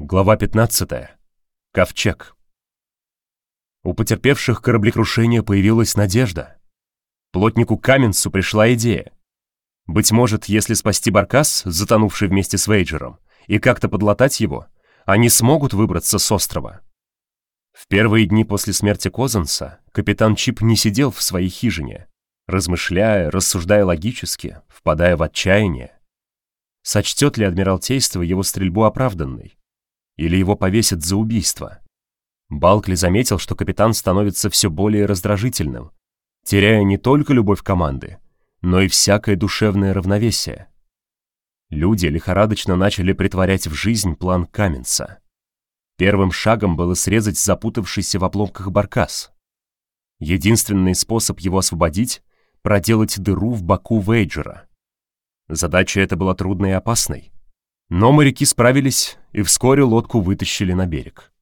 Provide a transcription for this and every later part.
Глава 15. Ковчег. У потерпевших кораблекрушение появилась надежда. Плотнику Каменсу пришла идея. Быть может, если спасти Баркас, затонувший вместе с Вейджером, и как-то подлатать его, они смогут выбраться с острова. В первые дни после смерти Козанса капитан Чип не сидел в своей хижине, размышляя, рассуждая логически, впадая в отчаяние. Сочтет ли Адмиралтейство его стрельбу оправданной? Или его повесят за убийство. Балкли заметил, что капитан становится все более раздражительным, теряя не только любовь команды, но и всякое душевное равновесие. Люди лихорадочно начали притворять в жизнь план Каменца. Первым шагом было срезать запутавшийся в обломках баркас. Единственный способ его освободить — проделать дыру в боку Вейджера. Задача эта была трудной и опасной. Но моряки справились, и вскоре лодку вытащили на берег.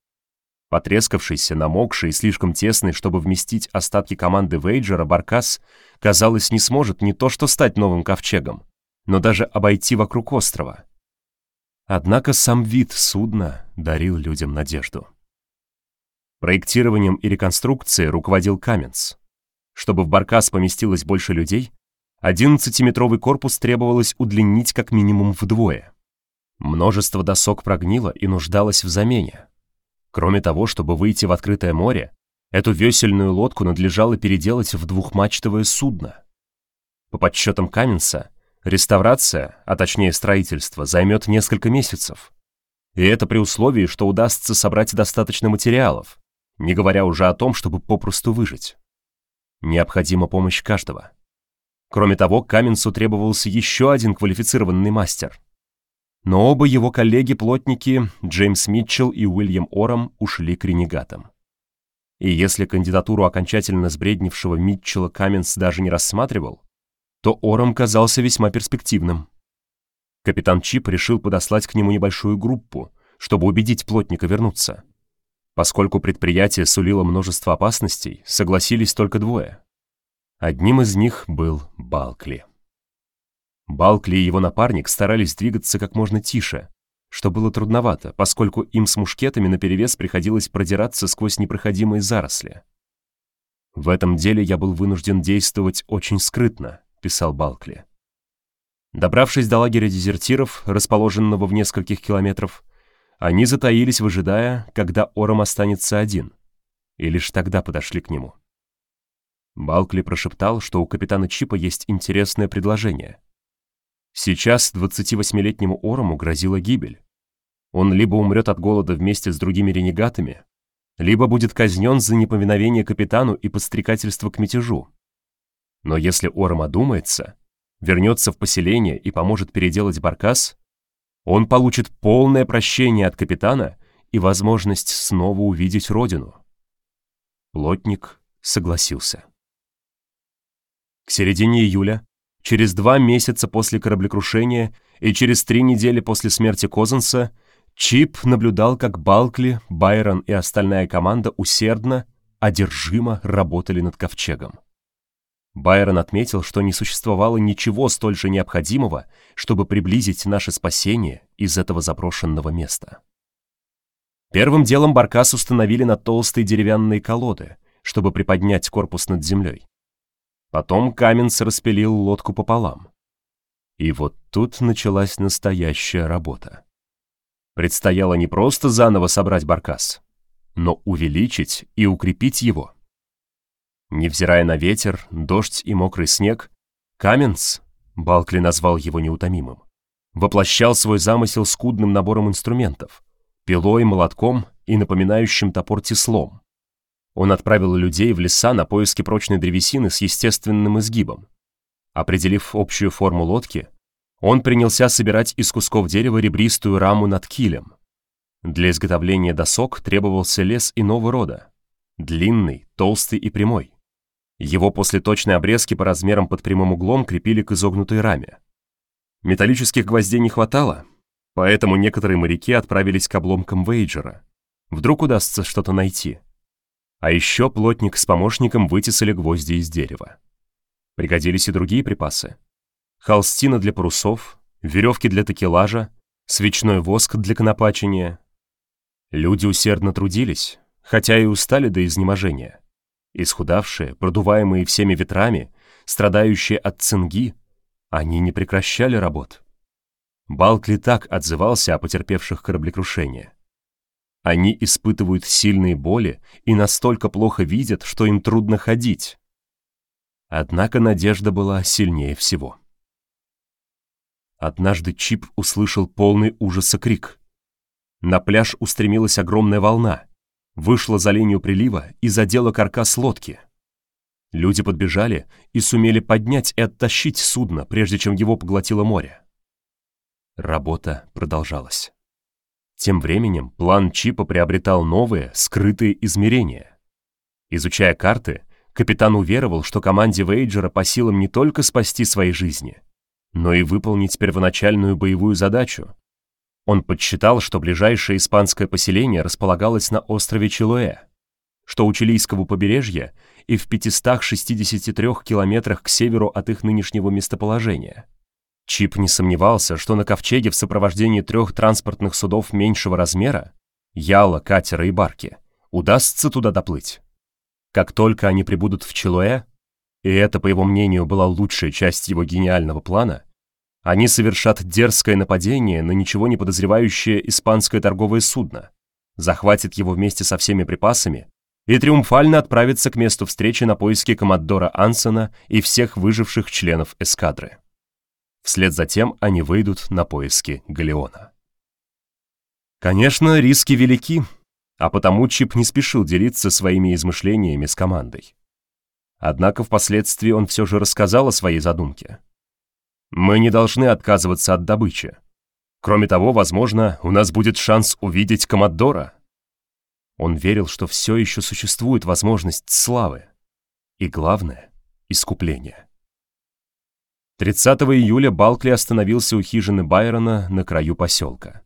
Потрескавшийся, намокший и слишком тесный, чтобы вместить остатки команды Вейджера, Баркас, казалось, не сможет не то что стать новым ковчегом, но даже обойти вокруг острова. Однако сам вид судна дарил людям надежду. Проектированием и реконструкцией руководил Каменс. Чтобы в Баркас поместилось больше людей, 11-метровый корпус требовалось удлинить как минимум вдвое. Множество досок прогнило и нуждалось в замене. Кроме того, чтобы выйти в открытое море, эту весельную лодку надлежало переделать в двухмачтовое судно. По подсчетам Каменса, реставрация, а точнее строительство, займет несколько месяцев. И это при условии, что удастся собрать достаточно материалов, не говоря уже о том, чтобы попросту выжить. Необходима помощь каждого. Кроме того, Каменсу требовался еще один квалифицированный мастер — но оба его коллеги-плотники, Джеймс Митчелл и Уильям Ором, ушли к ренегатам. И если кандидатуру окончательно сбреднившего Митчелла Каменс даже не рассматривал, то Ором казался весьма перспективным. Капитан Чип решил подослать к нему небольшую группу, чтобы убедить плотника вернуться. Поскольку предприятие сулило множество опасностей, согласились только двое. Одним из них был Балкли. Балкли и его напарник старались двигаться как можно тише, что было трудновато, поскольку им с мушкетами наперевес приходилось продираться сквозь непроходимые заросли. «В этом деле я был вынужден действовать очень скрытно», — писал Балкли. Добравшись до лагеря дезертиров, расположенного в нескольких километров, они затаились, выжидая, когда Ором останется один, и лишь тогда подошли к нему. Балкли прошептал, что у капитана Чипа есть интересное предложение — Сейчас 28-летнему Орому грозила гибель. Он либо умрет от голода вместе с другими ренегатами, либо будет казнен за неповиновение капитану и подстрекательство к мятежу. Но если Ором одумается, вернется в поселение и поможет переделать баркас, он получит полное прощение от капитана и возможность снова увидеть родину. Плотник согласился. К середине июля Через два месяца после кораблекрушения и через три недели после смерти Козенса Чип наблюдал, как Балкли, Байрон и остальная команда усердно, одержимо работали над ковчегом. Байрон отметил, что не существовало ничего столь же необходимого, чтобы приблизить наше спасение из этого заброшенного места. Первым делом баркас установили на толстые деревянные колоды, чтобы приподнять корпус над землей. Потом Каменс распилил лодку пополам. И вот тут началась настоящая работа. Предстояло не просто заново собрать баркас, но увеличить и укрепить его. Невзирая на ветер, дождь и мокрый снег, Каменс, Балкли назвал его неутомимым, воплощал свой замысел скудным набором инструментов, пилой, молотком и напоминающим топор теслом. Он отправил людей в леса на поиски прочной древесины с естественным изгибом. Определив общую форму лодки, он принялся собирать из кусков дерева ребристую раму над килем. Для изготовления досок требовался лес иного рода. Длинный, толстый и прямой. Его после точной обрезки по размерам под прямым углом крепили к изогнутой раме. Металлических гвоздей не хватало, поэтому некоторые моряки отправились к обломкам Вейджера. Вдруг удастся что-то найти. А еще плотник с помощником вытесали гвозди из дерева. Пригодились и другие припасы. Холстина для парусов, веревки для такелажа, свечной воск для конопачения, Люди усердно трудились, хотя и устали до изнеможения. Исхудавшие, продуваемые всеми ветрами, страдающие от цинги, они не прекращали работ. Балкли так отзывался о потерпевших кораблекрушение. Они испытывают сильные боли и настолько плохо видят, что им трудно ходить. Однако надежда была сильнее всего. Однажды Чип услышал полный ужаса крик. На пляж устремилась огромная волна, вышла за линию прилива и задела каркас лодки. Люди подбежали и сумели поднять и оттащить судно, прежде чем его поглотило море. Работа продолжалась. Тем временем план Чипа приобретал новые, скрытые измерения. Изучая карты, капитан уверовал, что команде Вейджера по силам не только спасти свои жизни, но и выполнить первоначальную боевую задачу. Он подсчитал, что ближайшее испанское поселение располагалось на острове Чилуэ, что у чилийского побережья и в 563 километрах к северу от их нынешнего местоположения. Чип не сомневался, что на ковчеге в сопровождении трех транспортных судов меньшего размера, яла, катера и барки, удастся туда доплыть. Как только они прибудут в Чилуэ, и это, по его мнению, была лучшая часть его гениального плана, они совершат дерзкое нападение на ничего не подозревающее испанское торговое судно, захватят его вместе со всеми припасами и триумфально отправятся к месту встречи на поиски коммодора Ансона и всех выживших членов эскадры. Вслед за тем они выйдут на поиски Галеона. Конечно, риски велики, а потому Чип не спешил делиться своими измышлениями с командой. Однако впоследствии он все же рассказал о своей задумке. «Мы не должны отказываться от добычи. Кроме того, возможно, у нас будет шанс увидеть Комоддора». Он верил, что все еще существует возможность славы. И главное — искупления. 30 июля Балкли остановился у хижины Байрона на краю поселка.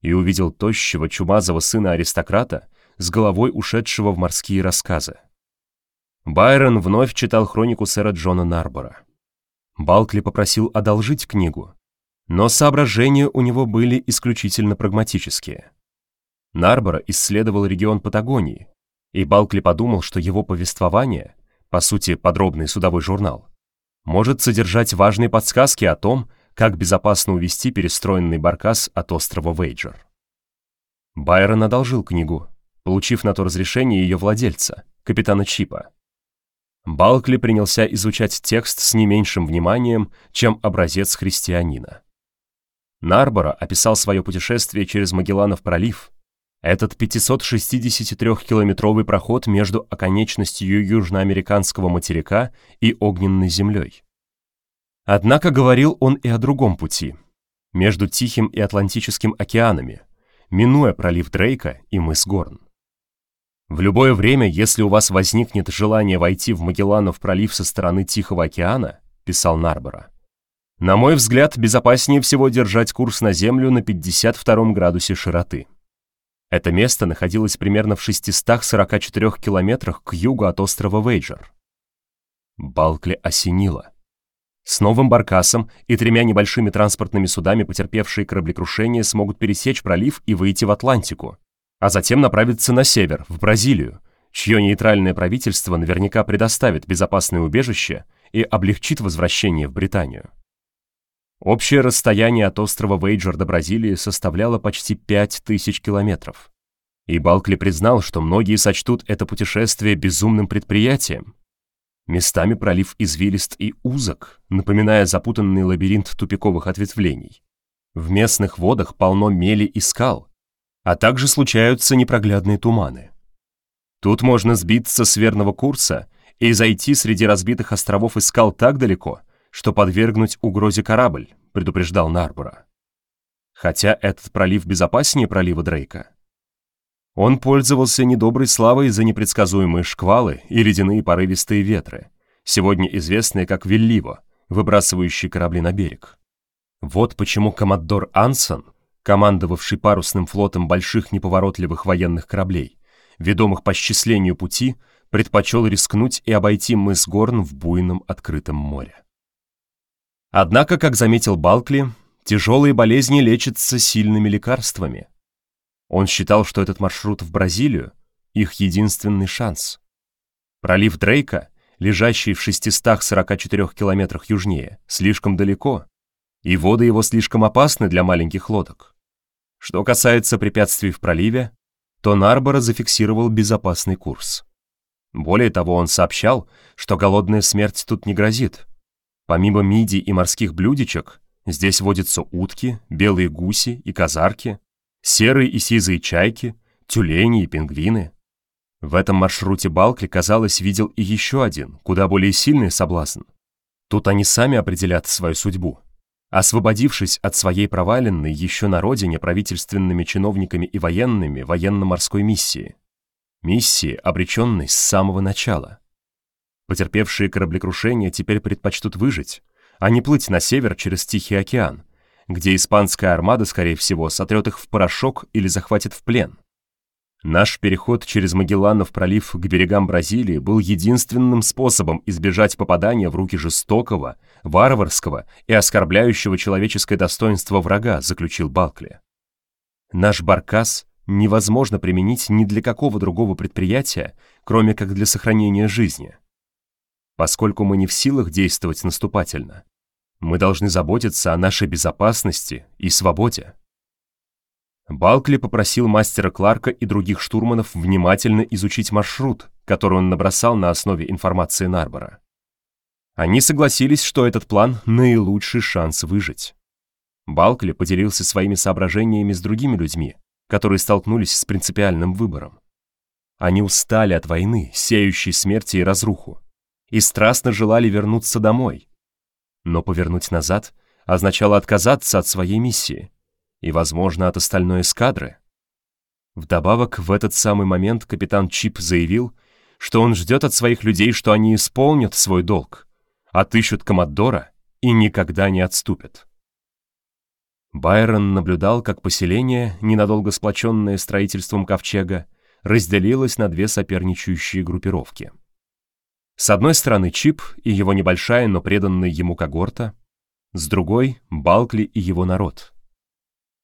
И увидел тощего, чумазого сына аристократа с головой ушедшего в морские рассказы. Байрон вновь читал хронику сэра Джона Нарбора. Балкли попросил одолжить книгу, но соображения у него были исключительно прагматические. Нарбора исследовал регион Патагонии, и Балкли подумал, что его повествование, по сути, подробный судовой журнал, может содержать важные подсказки о том, как безопасно увести перестроенный баркас от острова Вейджер. Байрон одолжил книгу, получив на то разрешение ее владельца, капитана Чипа. Балкли принялся изучать текст с не меньшим вниманием, чем образец христианина. Нарбора описал свое путешествие через Магелланов пролив, этот 563-километровый проход между оконечностью южноамериканского материка и огненной землей. Однако говорил он и о другом пути, между Тихим и Атлантическим океанами, минуя пролив Дрейка и мыс Горн. В любое время, если у вас возникнет желание войти в Магелланов пролив со стороны Тихого океана, писал Нарбора, на мой взгляд, безопаснее всего держать курс на Землю на 52 градусе широты. Это место находилось примерно в 644 километрах к югу от острова Вейджер. Балкли осенило. С новым баркасом и тремя небольшими транспортными судами потерпевшие кораблекрушение смогут пересечь пролив и выйти в Атлантику, а затем направиться на север, в Бразилию, чье нейтральное правительство наверняка предоставит безопасное убежище и облегчит возвращение в Британию. Общее расстояние от острова Вейджер до Бразилии составляло почти 5000 километров. И Балкли признал, что многие сочтут это путешествие безумным предприятием. Местами пролив извилист и узок, напоминая запутанный лабиринт тупиковых ответвлений. В местных водах полно мели и скал, а также случаются непроглядные туманы. Тут можно сбиться с верного курса и зайти среди разбитых островов и скал так далеко, что подвергнуть угрозе корабль, предупреждал Нарбора. Хотя этот пролив безопаснее пролива Дрейка. Он пользовался недоброй славой за непредсказуемые шквалы и ледяные порывистые ветры, сегодня известные как Велливо, выбрасывающие корабли на берег. Вот почему коммодор Ансон, командовавший парусным флотом больших неповоротливых военных кораблей, ведомых по счислению пути, предпочел рискнуть и обойти мыс Горн в буйном открытом море. Однако, как заметил Балкли, тяжелые болезни лечатся сильными лекарствами. Он считал, что этот маршрут в Бразилию — их единственный шанс. Пролив Дрейка, лежащий в 644 километрах южнее, слишком далеко, и воды его слишком опасны для маленьких лодок. Что касается препятствий в проливе, то Нарбора зафиксировал безопасный курс. Более того, он сообщал, что голодная смерть тут не грозит. Помимо мидий и морских блюдечек, здесь водятся утки, белые гуси и казарки, серые и сизые чайки, тюлени и пингвины. В этом маршруте Балкли, казалось, видел и еще один, куда более сильный соблазн. Тут они сами определят свою судьбу. Освободившись от своей проваленной еще на родине правительственными чиновниками и военными военно-морской миссии. Миссии, обреченной с самого начала. Потерпевшие кораблекрушение теперь предпочтут выжить, а не плыть на север через Тихий океан, где испанская армада, скорее всего, сотрет их в порошок или захватит в плен. Наш переход через Магелланов пролив к берегам Бразилии был единственным способом избежать попадания в руки жестокого, варварского и оскорбляющего человеческое достоинство врага, заключил Балкли. Наш баркас невозможно применить ни для какого другого предприятия, кроме как для сохранения жизни. Поскольку мы не в силах действовать наступательно, мы должны заботиться о нашей безопасности и свободе. Балкли попросил мастера Кларка и других штурманов внимательно изучить маршрут, который он набросал на основе информации Нарбора. Они согласились, что этот план — наилучший шанс выжить. Балкли поделился своими соображениями с другими людьми, которые столкнулись с принципиальным выбором. Они устали от войны, сеющей смерти и разруху, и страстно желали вернуться домой. Но повернуть назад означало отказаться от своей миссии — и, возможно, от остальной эскадры. Вдобавок, в этот самый момент капитан Чип заявил, что он ждет от своих людей, что они исполнят свой долг, отыщут Комоддора и никогда не отступят. Байрон наблюдал, как поселение, ненадолго сплоченное строительством ковчега, разделилось на две соперничающие группировки. С одной стороны Чип и его небольшая, но преданная ему когорта, с другой — Балкли и его народ —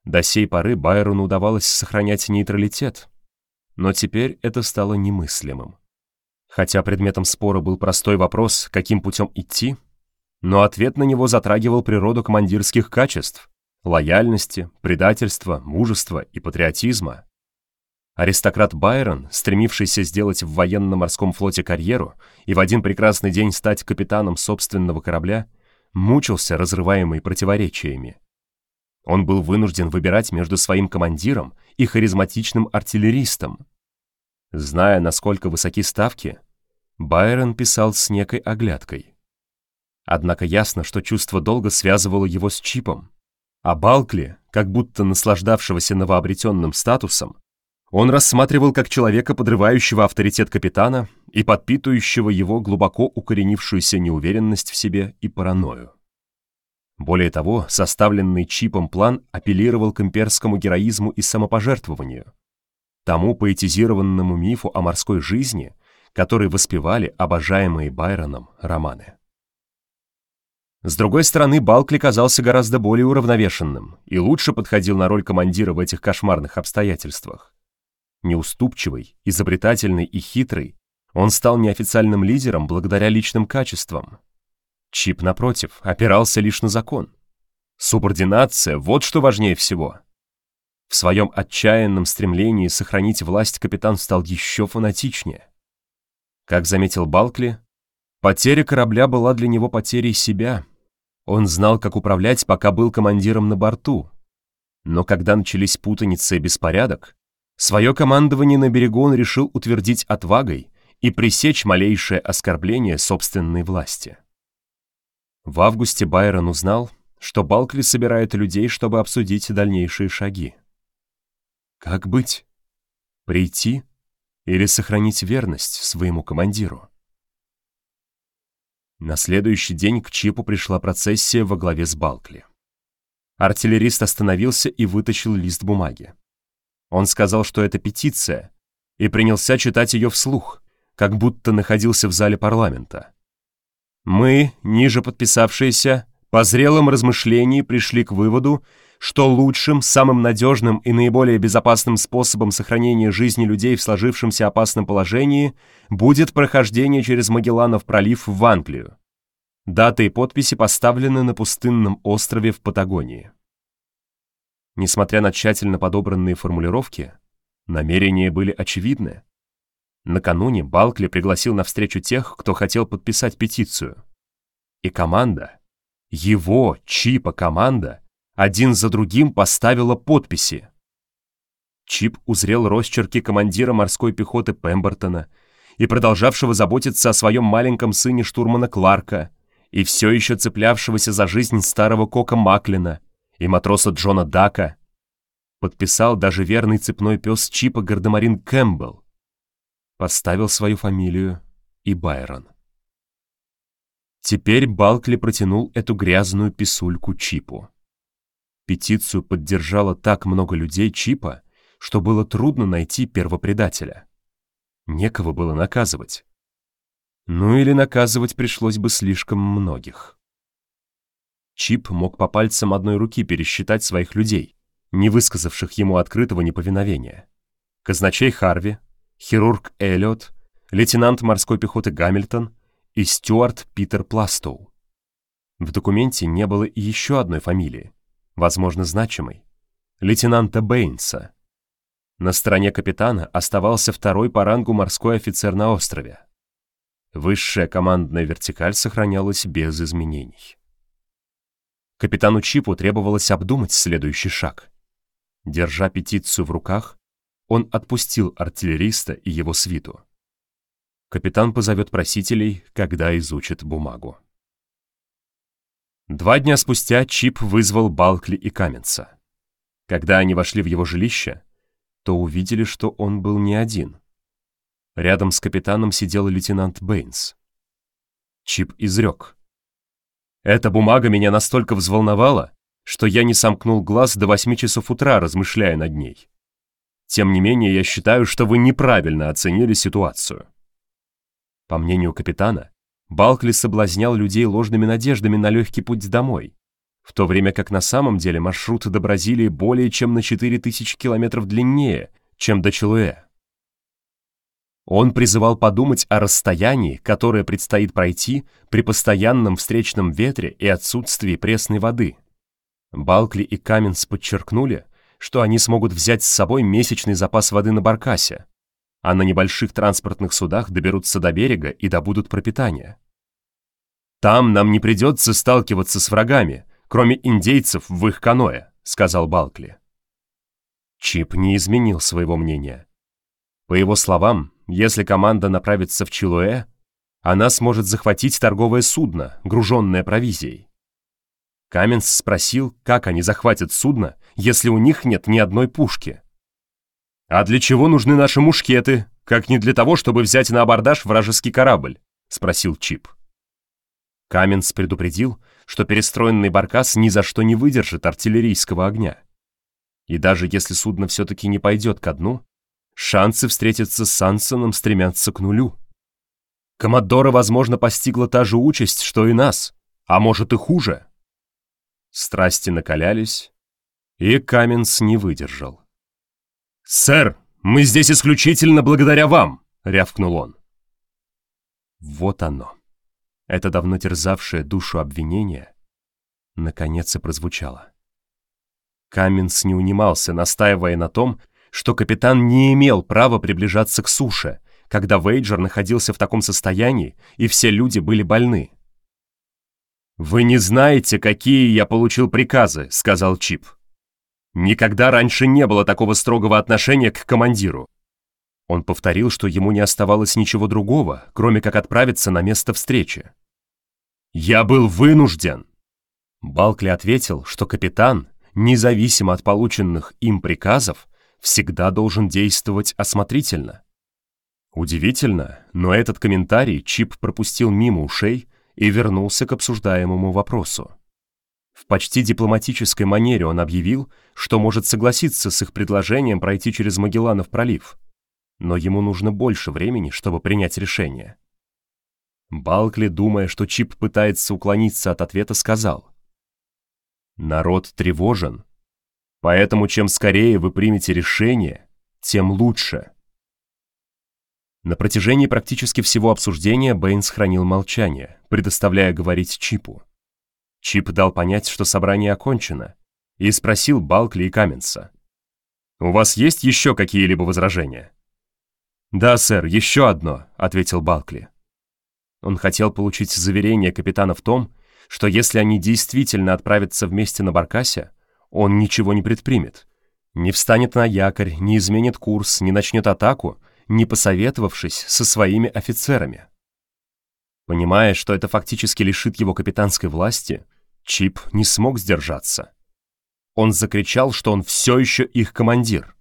до сей поры Байрону удавалось сохранять нейтралитет, но теперь это стало немыслимым. Хотя предметом спора был простой вопрос, каким путем идти, но ответ на него затрагивал природу командирских качеств, лояльности, предательства, мужества и патриотизма. Аристократ Байрон, стремившийся сделать в военно-морском флоте карьеру и в один прекрасный день стать капитаном собственного корабля, мучился, разрываемый противоречиями. Он был вынужден выбирать между своим командиром и харизматичным артиллеристом. Зная, насколько высоки ставки, Байрон писал с некой оглядкой. Однако ясно, что чувство долга связывало его с Чипом, а Балкли, как будто наслаждавшегося новообретенным статусом, он рассматривал как человека, подрывающего авторитет капитана и подпитывающего его глубоко укоренившуюся неуверенность в себе и паранойю. Более того, составленный чипом план апеллировал к имперскому героизму и самопожертвованию, тому поэтизированному мифу о морской жизни, который воспевали обожаемые Байроном романы. С другой стороны, Балкли казался гораздо более уравновешенным и лучше подходил на роль командира в этих кошмарных обстоятельствах. Неуступчивый, изобретательный и хитрый, он стал неофициальным лидером благодаря личным качествам, Чип, напротив, опирался лишь на закон. Субординация — вот что важнее всего. В своем отчаянном стремлении сохранить власть капитан стал еще фанатичнее. Как заметил Балкли, потеря корабля была для него потерей себя. Он знал, как управлять, пока был командиром на борту. Но когда начались путаница и беспорядок, свое командование на берегу он решил утвердить отвагой и пресечь малейшее оскорбление собственной власти. В августе Байрон узнал, что Балкли собирает людей, чтобы обсудить дальнейшие шаги. Как быть? Прийти или сохранить верность своему командиру? На следующий день к Чипу пришла процессия во главе с Балкли. Артиллерист остановился и вытащил лист бумаги. Он сказал, что это петиция, и принялся читать ее вслух, как будто находился в зале парламента. Мы, ниже подписавшиеся, по зрелом размышлении пришли к выводу, что лучшим, самым надежным и наиболее безопасным способом сохранения жизни людей в сложившемся опасном положении будет прохождение через Магелланов пролив в Англию. Даты и подписи поставлены на пустынном острове в Патагонии. Несмотря на тщательно подобранные формулировки, намерения были очевидны. Накануне Балкли пригласил на встречу тех, кто хотел подписать петицию. И команда, его, Чипа команда, один за другим поставила подписи. Чип узрел росчерки командира морской пехоты Пембертона и продолжавшего заботиться о своем маленьком сыне штурмана Кларка, и все еще цеплявшегося за жизнь старого Кока Маклина и матроса Джона Дака. Подписал даже верный цепной пес Чипа Гардемарин Кэмпбелл. Поставил свою фамилию и Байрон. Теперь Балкли протянул эту грязную писульку Чипу. Петицию поддержало так много людей Чипа, что было трудно найти первопредателя. Некого было наказывать. Ну или наказывать пришлось бы слишком многих. Чип мог по пальцам одной руки пересчитать своих людей, не высказавших ему открытого неповиновения. Казначей Харви, хирург Эллиот, лейтенант морской пехоты Гамильтон и стюарт Питер Пластоу. В документе не было и еще одной фамилии, возможно, значимой, лейтенанта Бэйнса. На стороне капитана оставался второй по рангу морской офицер на острове. Высшая командная вертикаль сохранялась без изменений. Капитану Чипу требовалось обдумать следующий шаг. Держа петицию в руках, он отпустил артиллериста и его свиту. Капитан позовет просителей, когда изучит бумагу. Два дня спустя Чип вызвал Балкли и Каменца. Когда они вошли в его жилище, то увидели, что он был не один. Рядом с капитаном сидел лейтенант Бэйнс. Чип изрек. «Эта бумага меня настолько взволновала, что я не сомкнул глаз до восьми часов утра, размышляя над ней. Тем не менее, я считаю, что вы неправильно оценили ситуацию». По мнению капитана, Балкли соблазнял людей ложными надеждами на легкий путь домой, в то время как на самом деле маршрут до Бразилии более чем на 4000 километров длиннее, чем до Чилуэ. Он призывал подумать о расстоянии, которое предстоит пройти при постоянном встречном ветре и отсутствии пресной воды. Балкли и Каменс подчеркнули, что они смогут взять с собой месячный запас воды на Баркасе, а на небольших транспортных судах доберутся до берега и добудут пропитание. «Там нам не придется сталкиваться с врагами, кроме индейцев в их каноэ», — сказал Балкли. Чип не изменил своего мнения. По его словам, если команда направится в Чилуэ, она сможет захватить торговое судно, груженное провизией. Каменс спросил, как они захватят судно, если у них нет ни одной пушки. «А для чего нужны наши мушкеты, как не для того, чтобы взять на абордаж вражеский корабль?» — спросил Чип. Каменс предупредил, что перестроенный баркас ни за что не выдержит артиллерийского огня. И даже если судно все-таки не пойдет ко дну, шансы встретиться с Сансоном стремятся к нулю. Коммодора, возможно, постигла та же участь, что и нас, а может и хуже. Страсти накалялись, и Каменс не выдержал. «Сэр, мы здесь исключительно благодаря вам!» — рявкнул он. Вот оно. Это давно терзавшее душу обвинение наконец и прозвучало. Каменс не унимался, настаивая на том, что капитан не имел права приближаться к суше, когда Вейджер находился в таком состоянии, и все люди были больны. «Вы не знаете, какие я получил приказы», — сказал Чип. Никогда раньше не было такого строгого отношения к командиру. Он повторил, что ему не оставалось ничего другого, кроме как отправиться на место встречи. «Я был вынужден!» Балкли ответил, что капитан, независимо от полученных им приказов, всегда должен действовать осмотрительно. Удивительно, но этот комментарий Чип пропустил мимо ушей и вернулся к обсуждаемому вопросу. В почти дипломатической манере он объявил, что может согласиться с их предложением пройти через Магелланов пролив, но ему нужно больше времени, чтобы принять решение. Балкли, думая, что Чип пытается уклониться от ответа, сказал. «Народ тревожен, Поэтому чем скорее вы примете решение, тем лучше. На протяжении практически всего обсуждения Бэйнс хранил молчание, предоставляя говорить Чипу. Чип дал понять, что собрание окончено, и спросил Балкли и Каменса. «У вас есть еще какие-либо возражения?» «Да, сэр, еще одно», — ответил Балкли. Он хотел получить заверение капитана в том, что если они действительно отправятся вместе на Баркасе, он ничего не предпримет. Не встанет на якорь, не изменит курс, не начнет атаку, не посоветовавшись со своими офицерами. Понимая, что это фактически лишит его капитанской власти, Чип не смог сдержаться. Он закричал, что он все еще их командир.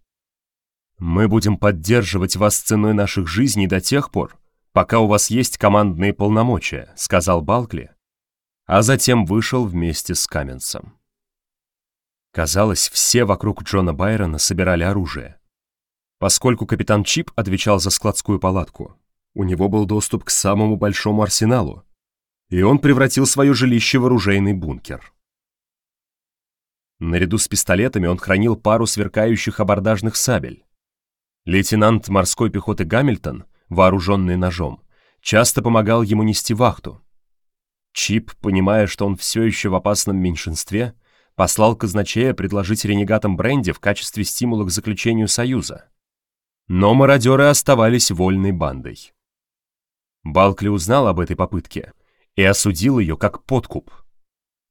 «Мы будем поддерживать вас ценой наших жизней до тех пор, пока у вас есть командные полномочия», — сказал Балкли, а затем вышел вместе с Каменсом. Казалось, все вокруг Джона Байрона собирали оружие. Поскольку капитан Чип отвечал за складскую палатку, у него был доступ к самому большому арсеналу, и он превратил свое жилище в оружейный бункер. Наряду с пистолетами он хранил пару сверкающих абордажных сабель. Лейтенант морской пехоты Гамильтон вооруженный ножом, часто помогал ему нести вахту. Чип, понимая, что он все еще в опасном меньшинстве, послал казначея предложить ренегатам бренди в качестве стимула к заключению союза. Но мародеры оставались вольной бандой. Балкли узнал об этой попытке и осудил ее как подкуп.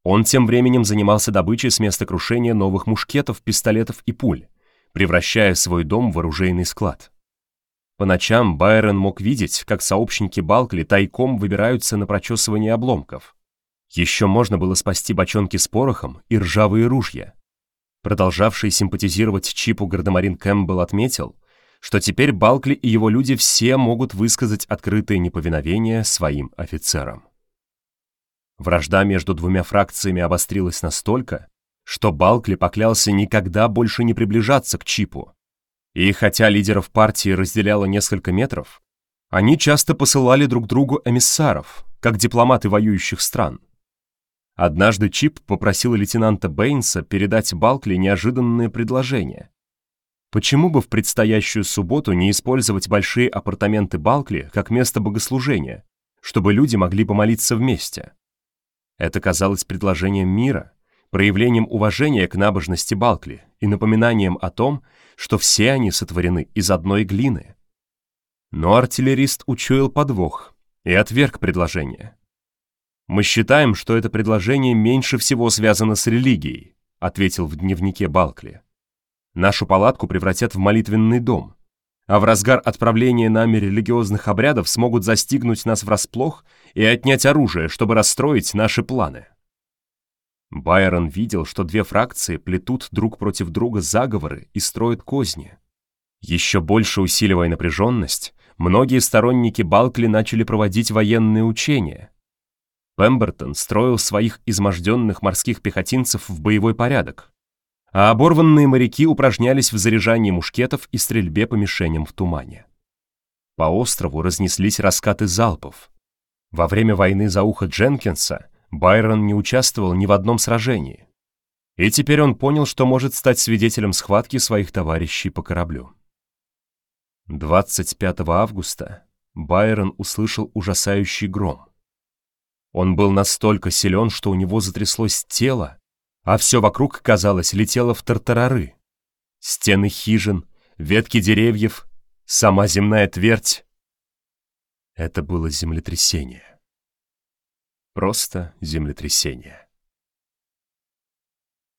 Он тем временем занимался добычей с места крушения новых мушкетов, пистолетов и пуль, превращая свой дом в оружейный склад. По ночам Байрон мог видеть, как сообщники Балкли тайком выбираются на прочесывание обломков. Еще можно было спасти бочонки с порохом и ржавые ружья. Продолжавший симпатизировать Чипу гардемарин Кэмпбелл отметил, что теперь Балкли и его люди все могут высказать открытое неповиновение своим офицерам. Вражда между двумя фракциями обострилась настолько, что Балкли поклялся никогда больше не приближаться к Чипу, и хотя лидеров партии разделяло несколько метров, они часто посылали друг другу эмиссаров, как дипломаты воюющих стран. Однажды Чип попросил лейтенанта Бэйнса передать Балкли неожиданное предложение. Почему бы в предстоящую субботу не использовать большие апартаменты Балкли как место богослужения, чтобы люди могли помолиться вместе? Это казалось предложением мира, проявлением уважения к набожности Балкли и напоминанием о том, что все они сотворены из одной глины. Но артиллерист учуял подвох и отверг предложение. «Мы считаем, что это предложение меньше всего связано с религией», ответил в дневнике Балкли. «Нашу палатку превратят в молитвенный дом, а в разгар отправления нами религиозных обрядов смогут застигнуть нас врасплох и отнять оружие, чтобы расстроить наши планы». Байрон видел, что две фракции плетут друг против друга заговоры и строят козни. Еще больше усиливая напряженность, многие сторонники Балкли начали проводить военные учения. Пембертон строил своих изможденных морских пехотинцев в боевой порядок, а оборванные моряки упражнялись в заряжании мушкетов и стрельбе по мишеням в тумане. По острову разнеслись раскаты залпов. Во время войны за ухо Дженкинса Байрон не участвовал ни в одном сражении. И теперь он понял, что может стать свидетелем схватки своих товарищей по кораблю. 25 августа Байрон услышал ужасающий гром. Он был настолько силен, что у него затряслось тело, а все вокруг, казалось, летело в тартарары. Стены хижин, ветки деревьев, сама земная твердь. Это было землетрясение. Просто землетрясение.